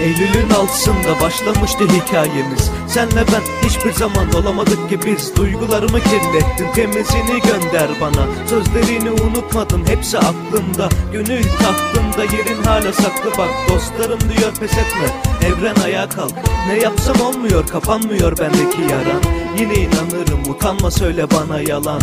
Eylül'ün altısında başlamıştı hikayemiz. Senle ben hiçbir zaman olamadık ki biz. Duygularımı kirlettin temizini gönder bana. Sözlerini unutmadım hepsi aklımda. Gönül tahtımda yerin hala saklı. Bak Dostlarım diyor pes etme evren ayağa kalk. Ne yapsam olmuyor kapanmıyor bendeki yaran. Yine inanırım utanma söyle bana yalan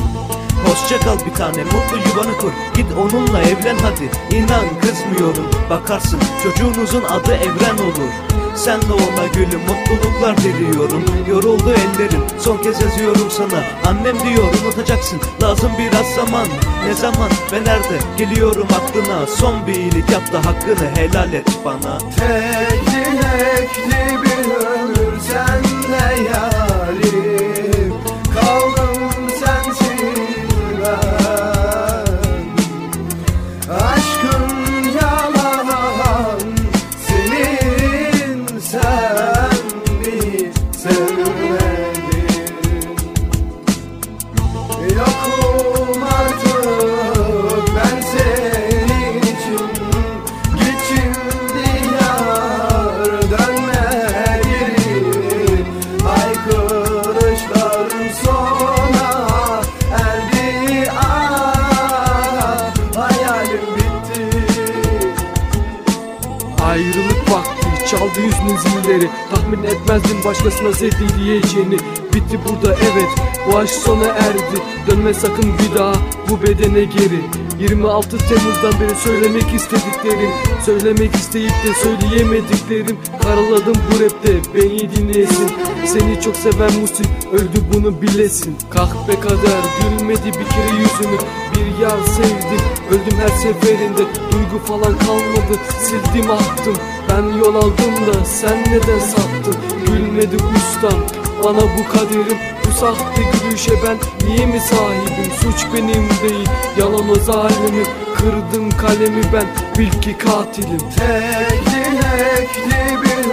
Hoşça kal bir tane mutlu yuvanı kur. Git onunla evlen hadi. İnan kızmıyorum Bakarsın. Çocuğunuzun adı Evren olur. Sen de ona gülüm mutluluklar diliyorum. Yoruldu ellerim son kez yazıyorum sana. Annem diyor unutacaksın. Lazım biraz zaman. Ne zaman ve nerede? Geliyorum aklına. Son bir iyilik yap da hakkını helal et bana. Tek dilekli bir çaldı yüzünün zilleri. Tahmin etmezdim başkasına sevdiğini Bitti burada evet bu aşk sona erdi. Dönme sakın bir daha bu bedene geri. 26 Temmuz'dan beri söylemek istediklerim. Söylemek isteyip de söyleyemediklerim. Karaladım bu rapte beni dinleyesin. Seni çok seven Musi öldü bunu bilesin. Kahpe kader gülmedi bir kere yüzümü Bir yar sevdim öldüm her seferinde. Duygu falan kalmadı sildim attım Ben yol aldım da sen neden sattın? Gülmedi ustam bana bu kaderim Bu sahte gülüşe ben niye mi sahibim? Suç benim değil yalan o zalimim Kırdım kalemi ben bil ki katilim. Tek dilekli bir